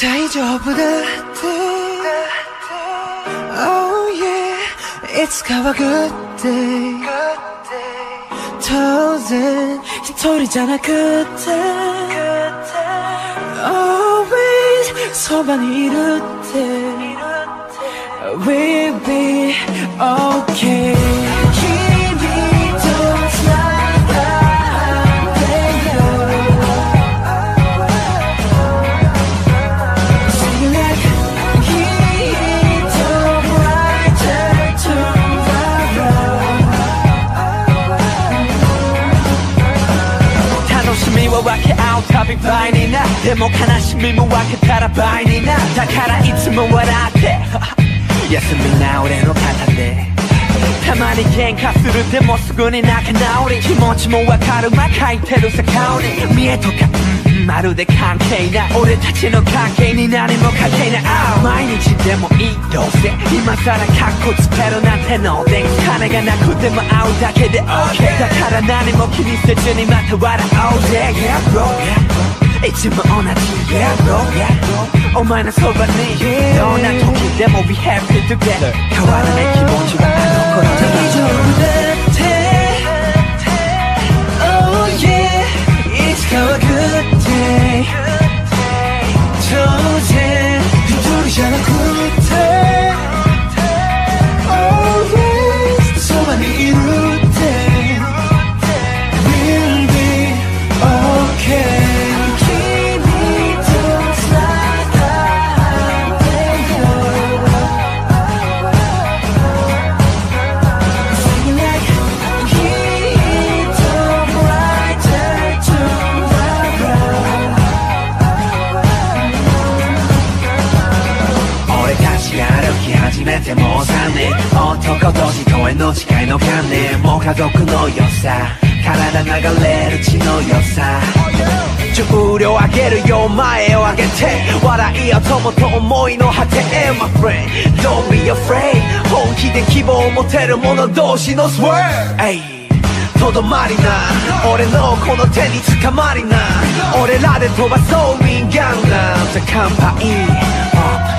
다 잊어보다니 Oh yeah It's our good day 터진 희토리잖아 그때 Always 소반이 이룰 때 We'll be okay 楽しみは分け合うたび倍にな。でも悲しみも分けたら倍にな。だからいつも笑って。休みな俺の肩で。たまに喧嘩するでもすぐに仲直り。気持ちも分かる。ま書いてるさ顔に。見えとか。まるで関係ない俺たちの関係に何も関係ない。ああ毎日でもいいどうせ今さらカッコつけるなんてので金がなくても会うだけで OK だから何も気にせずにまた笑おうぜ。Yeah bro いつも同じ。Yeah bro お前のそばにどんな時でも Be happy together 変わらない気持ちはあのめてもう3年男と自公への誓いの観念もう家族の良さ。体流れる血の良さ。重量上げるよ前を上げて。笑いよ友と思いの果て。My friend Don't be afraid. 本気で希望を持てる者同士の swear とどまりな。俺のこの手につかまりな。俺らで飛ばそうウィンガンなんて乾杯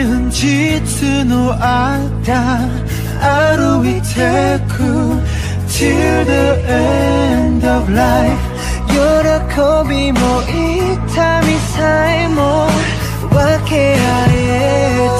と現実の間歩いてく Till the end of life 喜びも痛みさえも分け合えた